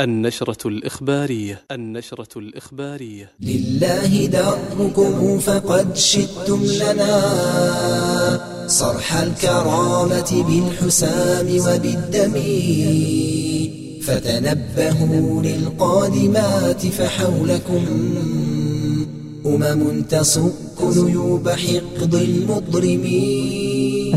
النشرة الإخبارية النشرة الإخبارية. لله دركم فقد شدتم لنا. صرح الكرامة بالحسام وبالدم. فتنبهوا للقادمات فحولكم. أمم تصك نيوب حقد المضرمين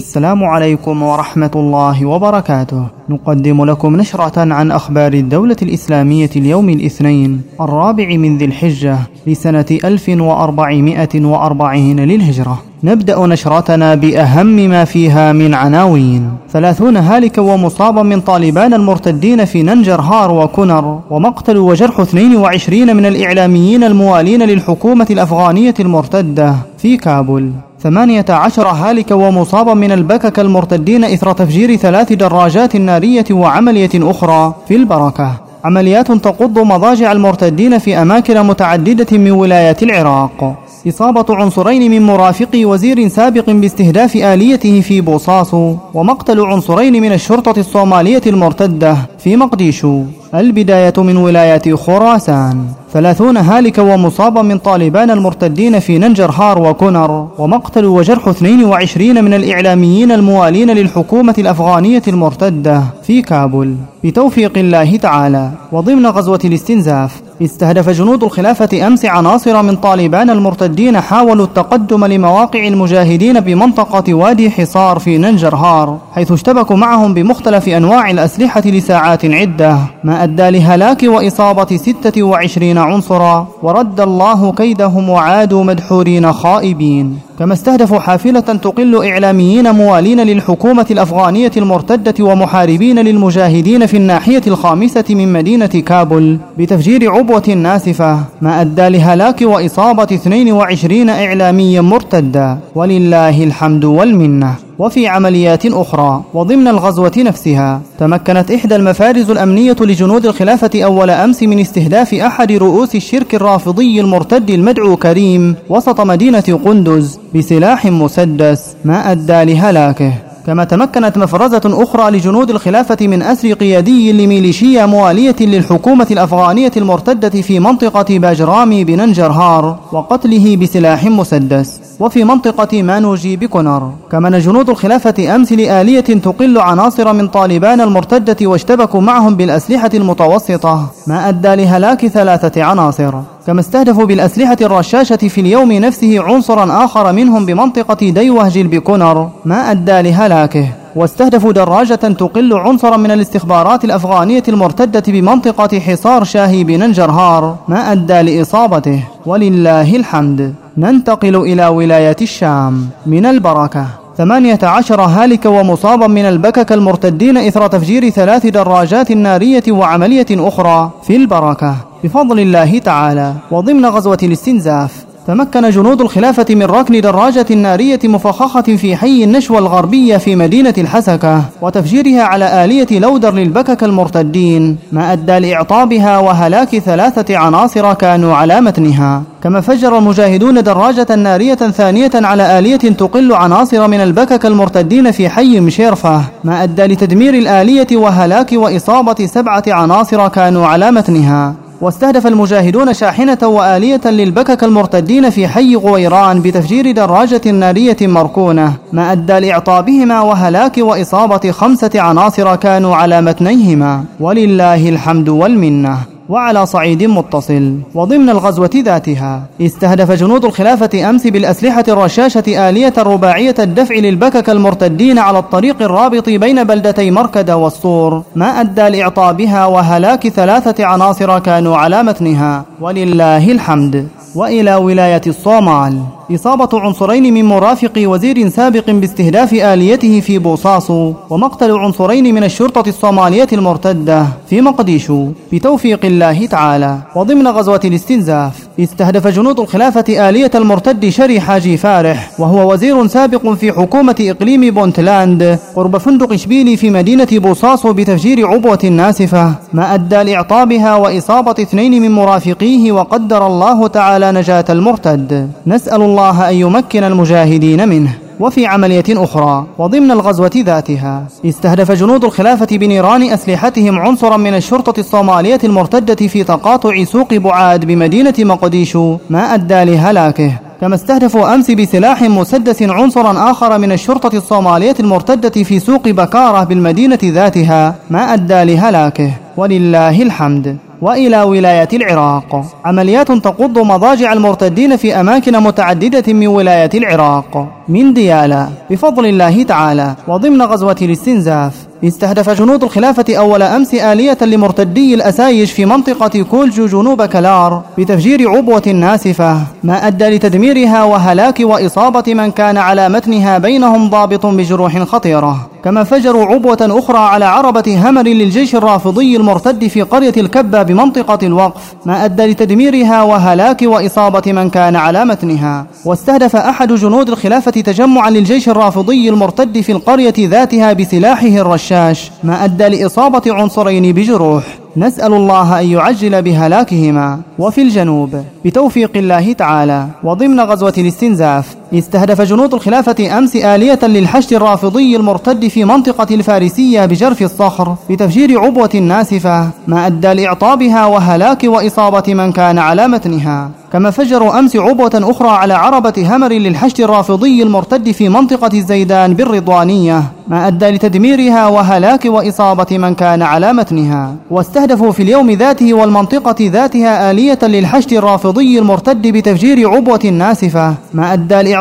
السلام عليكم ورحمة الله وبركاته. نقدم لكم نشرة عن أخبار الدولة الإسلامية اليوم الاثنين الرابع من ذي الحجة لسنة 1440 للهجرة. نبدأ نشرتنا بأهم ما فيها من عناوين. ثلاثون هالكا ومصابا من طالبان المرتدين في ننجرهار وكنر ومقتل وجرح 22 من الإعلاميين الموالين للحكومة الأفغانية المرتدة في كابول ثمانية عشر هالكا ومصابا من البكك المرتدين إثر تفجير ثلاث دراجات نارية وعملية أخرى في البركة. عمليات تقض مضاجع المرتدين في أماكن متعددة من ولايات العراق. إصابة عنصرين من مرافقي وزير سابق باستهداف آليته في بوصاص ومقتل عنصرين من الشرطة الصومالية المرتدة في مقديشو. البداية من ولاية خراسان. ثلاثون هالكا ومصابا من طالبان المرتدين في ننجرهار وكونر ومقتل وجرح 22 من الإعلاميين الموالين للحكومة الأفغانية المرتدة في كابول. بتوفيق الله تعالى وضمن غزوة الاستنزاف استهدف جنود الخلافة أمس عناصر من طالبان المرتدين حاولوا التقدم لمواقع المجاهدين بمنطقة وادي حصار في ننجرهار حيث اشتبكوا معهم بمختلف أنواع الأسلحة لساعات عدة ما أدى لهلاك وإصابة 26 عنصرا ورد الله كيدهم وعادوا مدحورين خائبين. كما استهدفوا حافلة تقل إعلاميين موالين للحكومة الأفغانية المرتدة ومحاربين للمجاهدين في الناحية الخامسة من مدينة كابل بتفجير عبوة ناسفة ما أدى لهلاك وإصابة 22 إعلاميا مرتدا ولله الحمد والمنة. وفي عمليات أخرى وضمن الغزوة نفسها تمكنت إحدى المفارز الأمنية لجنود الخلافة أول أمس من استهداف أحد رؤوس الشرك الرافضي المرتد المدعو كريم وسط مدينة قندز. بسلاح مسدس ما أدى لهلاكه كما تمكنت مفرزة أخرى لجنود الخلافة من أسر قيادي لميليشيا موالية للحكومة الأفغانية المرتدة في منطقة باجرامي بننجرهار وقتله بسلاح مسدس وفي منطقة مانوجي بكونر. كمن جنود الخلافة أمس لآلية تقل عناصر من طالبان المرتدة واشتبكوا معهم بالأسلحة المتوسطة ما أدى لهلاك ثلاثة عناصر. كما استهدفوا بالأسلحة الرشاشة في اليوم نفسه عنصرا آخر منهم بمنطقة ديوهجل بكونر ما أدى لهلاكه. واستهدفوا دراجة تقل عنصرا من الاستخبارات الأفغانية المرتدة بمنطقة حصار شاهي بننجرهار ما أدى لإصابته. ولله الحمد. ننتقل إلى ولاية الشام. من البركة. ثمانية عشر هالكا ومصابا من البكك المرتدين إثر تفجير ثلاث دراجات نارية وعملية أخرى في البركة. بفضل الله تعالى وضمن غزوة الاستنزاف. تمكن جنود الخلافة من ركن دراجة نارية مفخخة في حي النشوى الغربية في مدينة الحسكة وتفجيرها على آلية لودر للبكك المرتدين ما أدى لإعطابها وهلاك ثلاثة عناصر كانوا على متنها. كما فجر المجاهدون دراجة نارية ثانية على آلية تقل عناصر من البكك المرتدين في حي مشيرفة ما أدى لتدمير الآلية وهلاك وإصابة سبعة عناصر كانوا على متنها. واستهدف المجاهدون شاحنة وآلية للبكك المرتدين في حي غويران بتفجير دراجة نارية مركونة ما أدى لإعطابهما وهلاك وإصابة خمسة عناصر كانوا على متنيهما. ولله الحمد والمنة. وعلى صعيد متصل وضمن الغزوة ذاتها. استهدف جنود الخلافة أمس بالأسلحة الرشاشة آلية رباعية الدفع للبكك المرتدين على الطريق الرابط بين بلدتي مركد والصور ما أدى لإعطابها وهلاك ثلاثة عناصر كانوا على متنها. ولله الحمد. وإلى ولاية الصومال. إصابة عنصرين من مرافق وزير سابق باستهداف آليته في بوصاص ومقتل عنصرين من الشرطة الصومالية المرتدة في مقديشو. بتوفيق الله تعالى. وضمن غزوة الاستنزاف. استهدف جنود الخلافة آلية المرتد شري حاجي فارح وهو وزير سابق في حكومة إقليم بونتلاند. قرب فندق شبيلي في مدينة بوصاص بتفجير عبوة ناسفة. ما أدى لإعطابها وإصابة اثنين من مرافقيه وقدر الله تعالى نجاة المرتد. نسأل الله أن يمكن المجاهدين منه. وفي عملية أخرى وضمن الغزوة ذاتها استهدف جنود الخلافة بنيران أسلحتهم عنصرا من الشرطة الصومالية المرتدة في تقاطع سوق بعاد بمدينة مقديشو ما أدى لهلاكه كما استهدفوا أمس بسلاح مسدس عنصرا آخر من الشرطة الصومالية المرتدة في سوق بكارة بالمدينة ذاتها ما أدى لهلاكه ولله الحمد. وإلى ولاية العراق. عمليات تقض مضاجع المرتدين في أماكن متعددة من ولاية العراق. من ديالا بفضل الله تعالى وضمن غزوة الاستنزاف استهدف جنود الخلافة أول أمس آلية لمرتدي الأسايش في منطقة كولجو جنوب كلار بتفجير عبوة ناسفة. ما أدى لتدميرها وهلاك وإصابة من كان على متنها بينهم ضابط بجروح خطيرة. كما فجروا عبوة أخرى على عربة همر للجيش الرافضي المرتد في قرية الكبة بمنطقة الوقف ما أدى لتدميرها وهلاك وإصابة من كان على متنها. واستهدف أحد جنود الخلافة تجمعا للجيش الرافضي المرتد في القرية ذاتها بسلاحه الرشاش ما أدى لإصابة عنصرين بجروح. نسأل الله أن يعجل بهلاكهما. وفي الجنوب بتوفيق الله تعالى وضمن غزوة الاستنزاف استهدف جنود الخلافة أمس آلية للحشد الرافضي المرتد في منطقة الفارسية بجرف الصخر بتفجير عبوة ناسفة ما أدى لإعطابها وهلاك وإصابة من كان على متنها. كما فجروا أمس عبوة أخرى على عربة همر للحشد الرافضي المرتد في منطقة الزيدان بالرضوانية ما أدى لتدميرها وهلاك وإصابة من كان على متنها. واستهدفوا في اليوم ذاته والمنطقة ذاتها آلية للحشد الرافضي المرتد بتفجير عبوة ناسفة ما أدى لإعطابها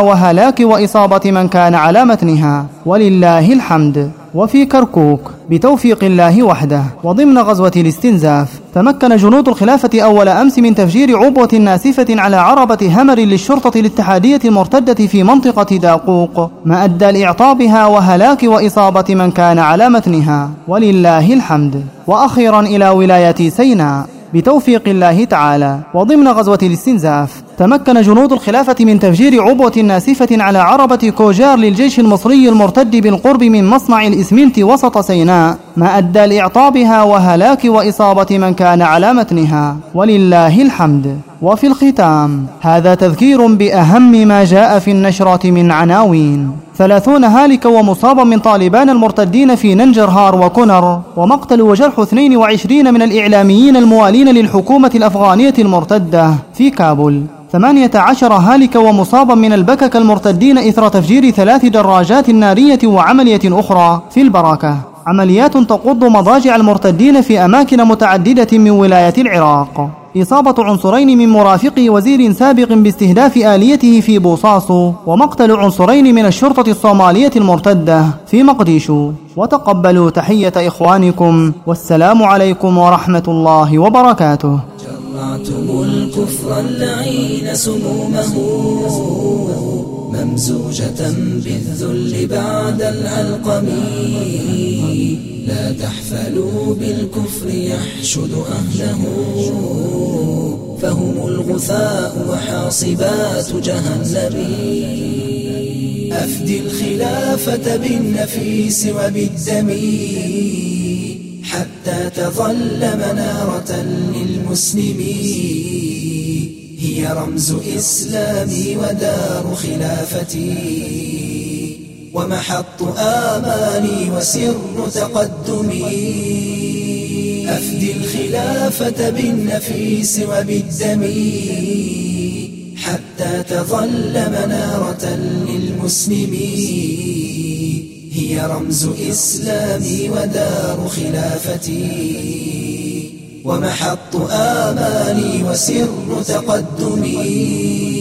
وهلاك وإصابة من كان على متنها. ولله الحمد. وفي كركوك. بتوفيق الله وحده. وضمن غزوة الاستنزاف. تمكن جنود الخلافة أول أمس من تفجير عبوة ناسفة على عربة همر للشرطة الاتحادية المرتدة في منطقة داقوق. ما أدى لإعطابها وهلاك وإصابة من كان على متنها. ولله الحمد. وأخيرا إلى ولاية سيناء. بتوفيق الله تعالى. وضمن غزوة الاستنزاف. تمكن جنود الخلافة من تفجير عبوة ناسفة على عربة كوجار للجيش المصري المرتد بالقرب من مصنع الإسمنت وسط سيناء. ما أدى لإعطابها وهلاك وإصابة من كان على متنها. ولله الحمد. وفي الختام هذا تذكير بأهم ما جاء في النشرة من عناوين. ثلاثون هالكا ومصابا من طالبان المرتدين في ننجرهار وكونر ومقتل وجرح 22 من الإعلاميين الموالين للحكومة الأفغانية المرتدة في كابول. ثمانية عشر هالكا ومصابا من البكك المرتدين إثر تفجير ثلاث دراجات نارية وعملية أخرى في البراكة عمليات تقض مضاجع المرتدين في أماكن متعددة من ولاية العراق. إصابة عنصرين من مرافقي وزير سابق باستهداف آليته في بوصاصو ومقتل عنصرين من الشرطة الصومالية المرتدة في مقديشو. وتقبلوا تحية إخوانكم والسلام عليكم ورحمة الله وبركاته. جرعتم الكفر اللعين سمومه. ممزوجة بالذل بعد العلقم لا تحفلوا بالكفر يحشد أهله. فهم الغثاء وحاصبات جهنم. أفدي الخلافة بالنفيس وبالدم. حتى تظل منارة للمسلمين. هي رمز إسلامي ودار خلافتي. ومحط آمالي وسر تقدمي. أفدي الخلافة بالنفيس وبالدم حتى تظل منارة للمسلمين. هي رمز إسلامي ودار خلافتي. ومحط آمالي وسر تقدمي.